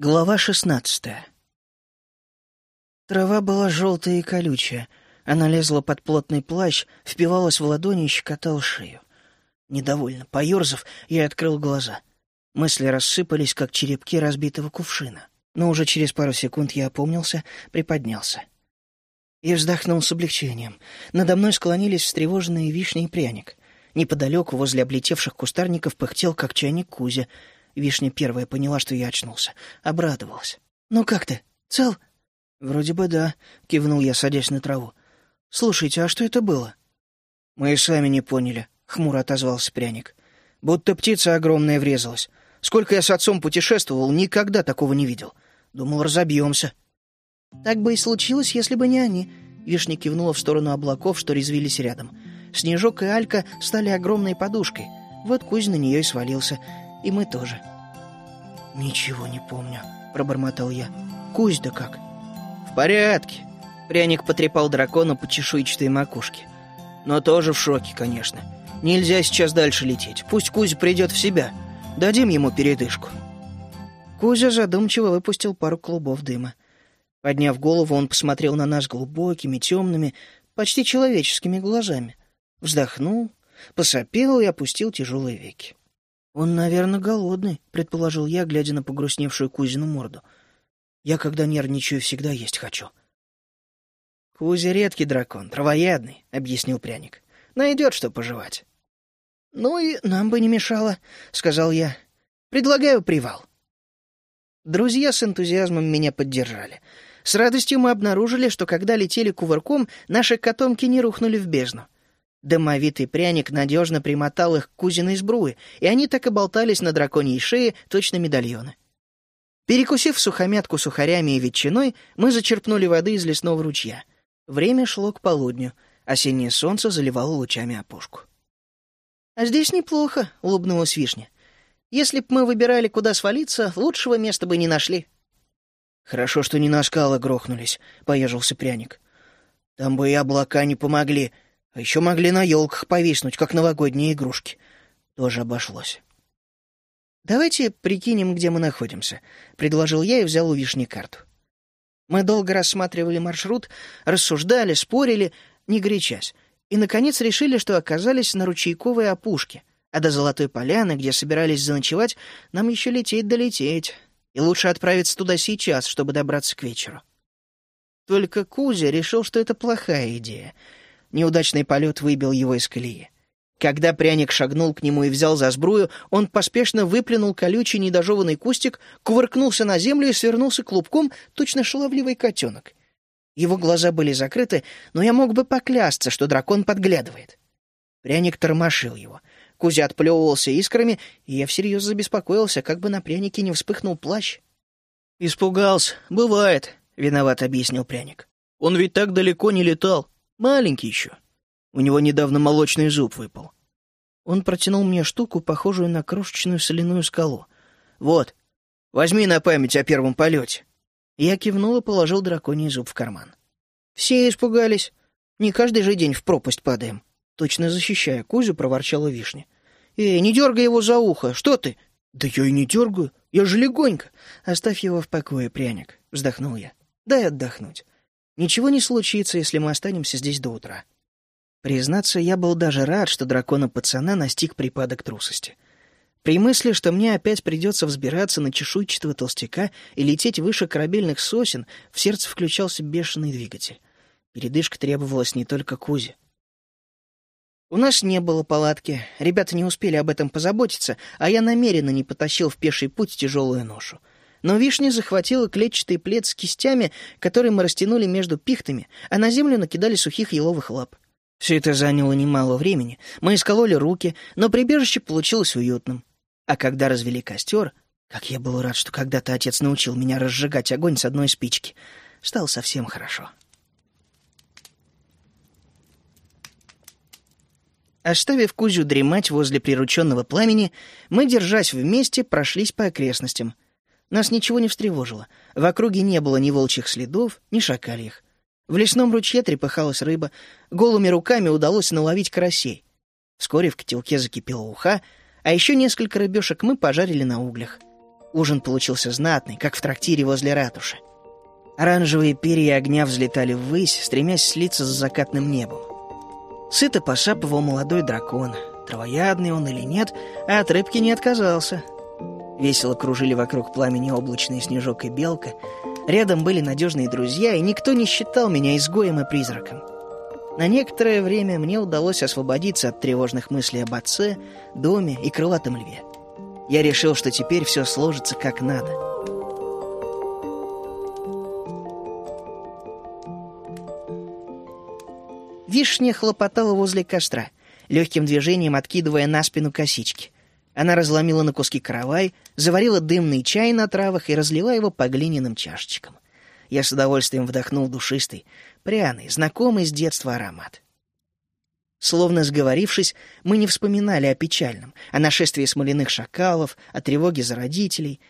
Глава шестнадцатая. Трава была желтая и колючая. Она лезла под плотный плащ, впивалась в ладони и щекотала шею. Недовольно поерзав, я открыл глаза. Мысли рассыпались, как черепки разбитого кувшина. Но уже через пару секунд я опомнился, приподнялся. И вздохнул с облегчением. Надо мной склонились встревоженные вишни и пряник. Неподалеку, возле облетевших кустарников, пыхтел, как чайник Кузя — Вишня первая поняла, что я очнулся. Обрадовалась. «Ну как ты? Цел?» «Вроде бы да», — кивнул я, садясь на траву. «Слушайте, а что это было?» «Мы и сами не поняли», — хмуро отозвался пряник. «Будто птица огромная врезалась. Сколько я с отцом путешествовал, никогда такого не видел. Думал, разобьемся». «Так бы и случилось, если бы не они», — Вишня кивнула в сторону облаков, что резвились рядом. Снежок и Алька стали огромной подушкой. Вот Кузь на нее и свалился. И мы тоже. «Ничего не помню», — пробормотал я. «Кусь да как?» «В порядке», — пряник потрепал дракона по чешуйчатой макушке. «Но тоже в шоке, конечно. Нельзя сейчас дальше лететь. Пусть Кузя придет в себя. Дадим ему передышку». Кузя задумчиво выпустил пару клубов дыма. Подняв голову, он посмотрел на нас глубокими, темными, почти человеческими глазами. Вздохнул, посопел и опустил тяжелые веки. «Он, наверное, голодный», — предположил я, глядя на погрустневшую Кузину морду. «Я, когда нервничаю, всегда есть хочу». «Кузя редкий дракон, травоядный», — объяснил пряник. «Найдет, что пожевать». «Ну и нам бы не мешало», — сказал я. «Предлагаю привал». Друзья с энтузиазмом меня поддержали. С радостью мы обнаружили, что когда летели кувырком, наши котомки не рухнули в бездну. Домовитый пряник надежно примотал их к кузиной сбруе, и они так и болтались на драконьей шее, точно медальоны. Перекусив сухомятку сухарями и ветчиной, мы зачерпнули воды из лесного ручья. Время шло к полудню. Осеннее солнце заливало лучами опушку. «А здесь неплохо», — улыбнулась Вишня. «Если б мы выбирали, куда свалиться, лучшего места бы не нашли». «Хорошо, что не на скалы грохнулись», — поежился пряник. «Там бы и облака не помогли», а еще могли на елках повиснуть, как новогодние игрушки. Тоже обошлось. «Давайте прикинем, где мы находимся», — предложил я и взял у вишни карту. Мы долго рассматривали маршрут, рассуждали, спорили, не горячась, и, наконец, решили, что оказались на ручейковой опушке, а до Золотой Поляны, где собирались заночевать, нам еще лететь долететь, и лучше отправиться туда сейчас, чтобы добраться к вечеру. Только Кузя решил, что это плохая идея — Неудачный полет выбил его из колеи. Когда пряник шагнул к нему и взял за сбрую, он поспешно выплюнул колючий недожеванный кустик, кувыркнулся на землю и свернулся клубком, точно шаловливый котенок. Его глаза были закрыты, но я мог бы поклясться, что дракон подглядывает. Пряник тормошил его. Кузя отплевывался искрами, и я всерьез забеспокоился, как бы на прянике не вспыхнул плащ. «Испугался. Бывает», — виноват объяснил пряник. «Он ведь так далеко не летал. Маленький еще. У него недавно молочный зуб выпал. Он протянул мне штуку, похожую на крошечную соляную скалу. «Вот, возьми на память о первом полете». Я кивнул и положил драконий зуб в карман. Все испугались. Не каждый же день в пропасть падаем. Точно защищая Кузю, проворчала вишня. «Эй, не дергай его за ухо! Что ты?» «Да я и не дергаю. Я же легонько!» «Оставь его в покое, пряник», — вздохнул я. «Дай отдохнуть. Ничего не случится, если мы останемся здесь до утра. Признаться, я был даже рад, что дракона-пацана настиг припадок трусости. При мысли, что мне опять придется взбираться на чешуйчатого толстяка и лететь выше корабельных сосен, в сердце включался бешеный двигатель. Передышка требовалась не только Кузе. У нас не было палатки, ребята не успели об этом позаботиться, а я намеренно не потащил в пеший путь тяжелую ношу. Но вишня захватила клетчатый плед с кистями, который мы растянули между пихтами, а на землю накидали сухих еловых лап. Все это заняло немало времени. Мы искололи руки, но прибежище получилось уютным. А когда развели костер, как я был рад, что когда-то отец научил меня разжигать огонь с одной спички, стало совсем хорошо. Оставив Кузю дремать возле прирученного пламени, мы, держась вместе, прошлись по окрестностям — нас ничего не встревожило. В округе не было ни волчьих следов, ни шакальих. В лесном ручье трепыхалась рыба. Голыми руками удалось наловить карасей. Вскоре в котелке закипела уха, а еще несколько рыбешек мы пожарили на углях. Ужин получился знатный, как в трактире возле ратуши. Оранжевые перья огня взлетали ввысь, стремясь слиться с закатным небом. Сыто посапывал молодой дракон. Травоядный он или нет, а от рыбки не отказался. Весело кружили вокруг пламени облачный снежок и белка. Рядом были надежные друзья, и никто не считал меня изгоем и призраком. На некоторое время мне удалось освободиться от тревожных мыслей об отце, доме и крылатом льве. Я решил, что теперь все сложится как надо. Вишня хлопотала возле костра, легким движением откидывая на спину косички. Она разломила на куски каравай, заварила дымный чай на травах и разлила его по глиняным чашечкам. Я с удовольствием вдохнул душистый, пряный, знакомый с детства аромат. Словно сговорившись, мы не вспоминали о печальном, о нашествии смоляных шакалов, о тревоге за родителей.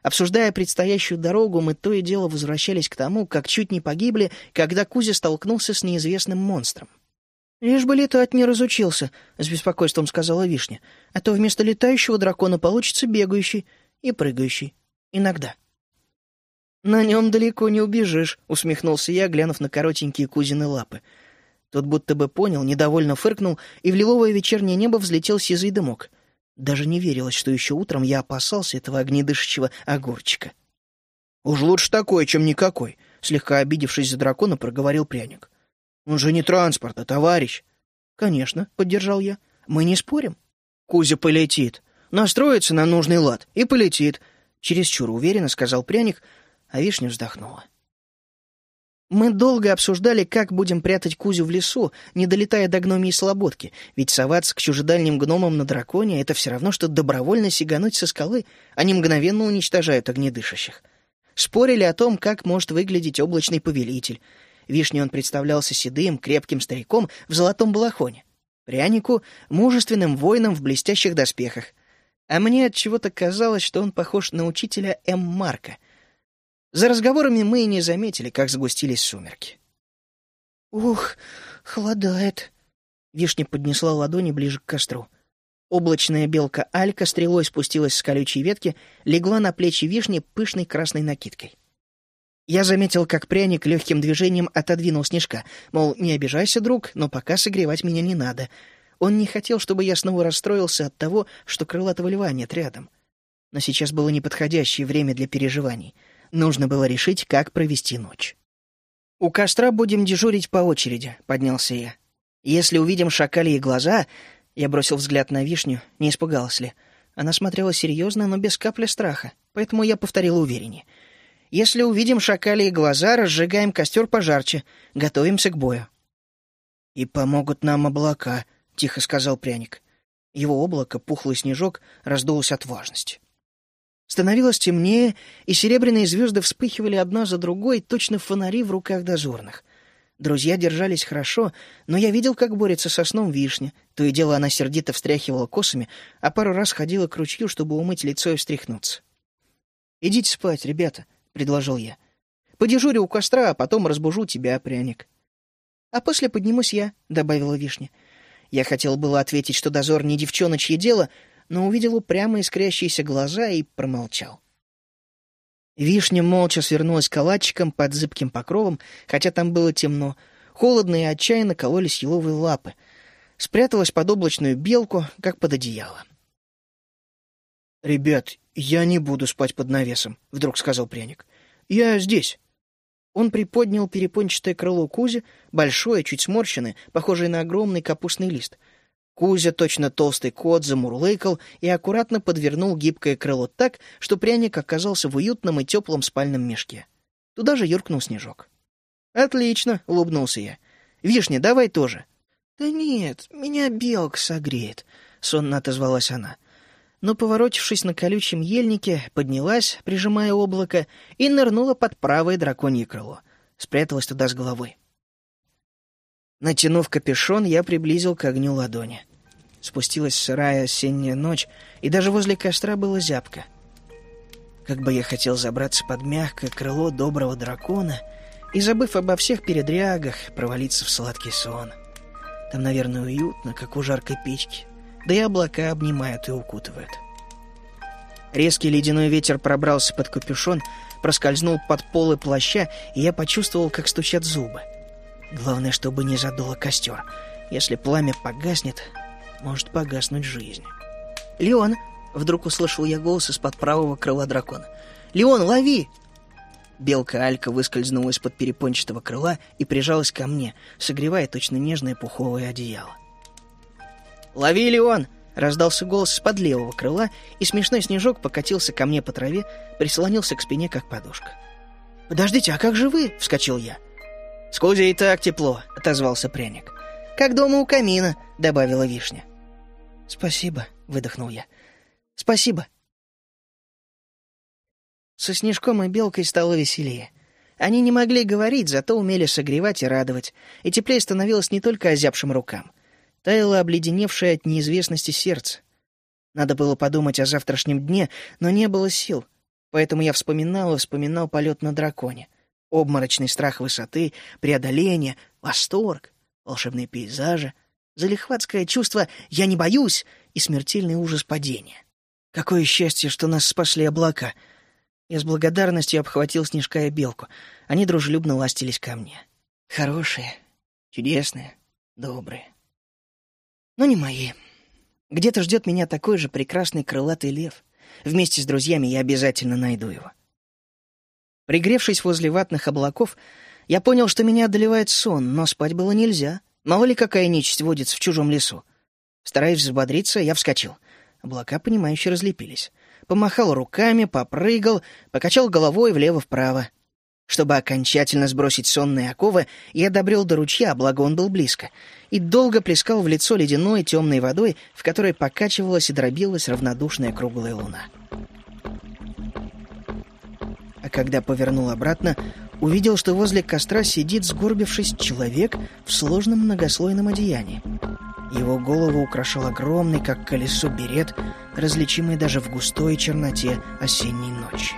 Обсуждая предстоящую дорогу, мы то и дело возвращались к тому, как чуть не погибли, когда Кузя столкнулся с неизвестным монстром. «Лишь бы летать не разучился», — с беспокойством сказала Вишня, «а то вместо летающего дракона получится бегающий и прыгающий. Иногда». «На нем далеко не убежишь», — усмехнулся я, глянув на коротенькие Кузины лапы — тот будто бы понял, недовольно фыркнул, и в лиловое вечернее небо взлетел сизый дымок. Даже не верилось, что еще утром я опасался этого огнедышащего огурчика. «Уж лучше такой, чем никакой», — слегка обидевшись за дракона, проговорил пряник. «Он же не транспорт, а товарищ». «Конечно», — поддержал я. «Мы не спорим». «Кузя полетит. Настроится на нужный лад и полетит», — чересчур уверенно сказал пряник, а вишня вздохнула. Мы долго обсуждали, как будем прятать Кузю в лесу, не долетая до гномии слободки, ведь соваться к чужедальним гномам на драконе — это все равно, что добровольно сигануть со скалы, они мгновенно уничтожают огнедышащих. Спорили о том, как может выглядеть облачный повелитель. Вишне он представлялся седым, крепким стариком в золотом балахоне. Прянику — мужественным воином в блестящих доспехах. А мне от чего то казалось, что он похож на учителя М. Марка — за разговорами мы и не заметили, как сгустились сумерки. «Ух, холодает!» Вишня поднесла ладони ближе к костру. Облачная белка Алька стрелой спустилась с колючей ветки, легла на плечи вишни пышной красной накидкой. Я заметил, как пряник легким движением отодвинул снежка, мол, не обижайся, друг, но пока согревать меня не надо. Он не хотел, чтобы я снова расстроился от того, что крылатого льва нет рядом. Но сейчас было неподходящее время для переживаний — Нужно было решить, как провести ночь. «У костра будем дежурить по очереди», — поднялся я. «Если увидим шакальи глаза...» Я бросил взгляд на вишню, не испугалась ли. Она смотрела серьезно, но без капли страха, поэтому я повторил увереннее. «Если увидим шакалии глаза, разжигаем костер пожарче, готовимся к бою». «И помогут нам облака», — тихо сказал пряник. Его облако, пухлый снежок, раздулось от важности. Становилось темнее, и серебряные звезды вспыхивали одна за другой, точно фонари в руках дозорных. Друзья держались хорошо, но я видел, как борется со сном вишня. То и дело она сердито встряхивала косами, а пару раз ходила к ручью, чтобы умыть лицо и встряхнуться. «Идите спать, ребята», — предложил я. «Подежурю у костра, а потом разбужу тебя, пряник». «А после поднимусь я», — добавила вишня. Я хотел было ответить, что дозор не девчоночье дело, но увидел упрямо искрящиеся глаза и промолчал. Вишня молча свернулась калачиком под зыбким покровом, хотя там было темно. Холодно и отчаянно кололись еловые лапы. Спряталась под облачную белку, как под одеяло. «Ребят, я не буду спать под навесом», — вдруг сказал пряник. «Я здесь». Он приподнял перепончатое крыло Кузи, большое, чуть сморщенное, похожее на огромный капустный лист. Кузя, точно толстый кот, замурлыкал и аккуратно подвернул гибкое крыло так, что пряник оказался в уютном и теплом спальном мешке. Туда же юркнул снежок. «Отлично!» — улыбнулся я. «Вишня, давай тоже!» «Да нет, меня белка согреет», — сонно отозвалась она. Но, поворотившись на колючем ельнике, поднялась, прижимая облако, и нырнула под правое драконье крыло. Спряталась туда с головой. Натянув капюшон, я приблизил к огню ладони. Спустилась сырая осенняя ночь, и даже возле костра было зябко. Как бы я хотел забраться под мягкое крыло доброго дракона и, забыв обо всех передрягах, провалиться в сладкий сон. Там, наверное, уютно, как у жаркой печки, да и облака обнимают и укутывают. Резкий ледяной ветер пробрался под капюшон, проскользнул под полы плаща, и я почувствовал, как стучат зубы. Главное, чтобы не задуло костер. Если пламя погаснет, может погаснуть жизнь. «Леон!» — вдруг услышал я голос из-под правого крыла дракона. «Леон, лови!» Белка Алька выскользнула из-под перепончатого крыла и прижалась ко мне, согревая точно нежное пуховое одеяло. «Лови, Леон!» — раздался голос из-под левого крыла, и смешной снежок покатился ко мне по траве, прислонился к спине, как подушка. «Подождите, а как же вы?» — вскочил я. «С Кузей и так тепло», — отозвался пряник. «Как дома у камина», — добавила вишня. «Спасибо», — выдохнул я. «Спасибо». Со Снежком и Белкой стало веселее. Они не могли говорить, зато умели согревать и радовать, и теплее становилось не только озябшим рукам. Таяло обледеневшее от неизвестности сердце. Надо было подумать о завтрашнем дне, но не было сил, поэтому я вспоминал и вспоминал полет на драконе. Обморочный страх высоты, преодоление, восторг, волшебные пейзажи, залихватское чувство «я не боюсь» и смертельный ужас падения. Какое счастье, что нас спасли облака — я с благодарностью обхватил Снежка и Белку. Они дружелюбно ластились ко мне. Хорошие, чудесные, добрые. Но не мои. Где-то ждет меня такой же прекрасный крылатый лев. Вместе с друзьями я обязательно найду его. Пригревшись возле ватных облаков, я понял, что меня одолевает сон, но спать было нельзя. Мало ли какая нечисть водится в чужом лесу. Стараясь взбодриться, я вскочил. Облака, понимающе разлепились помахал руками, попрыгал, покачал головой влево-вправо. Чтобы окончательно сбросить сонные оковы, я добрел до ручья, благо он был близко, и долго плескал в лицо ледяной темной водой, в которой покачивалась и дробилась равнодушная круглая луна. А когда повернул обратно, увидел, что возле костра сидит, сгорбившись, человек в сложном многослойном одеянии. Его голову украшал огромный, как колесо, берет, различимый даже в густой черноте осенней ночи.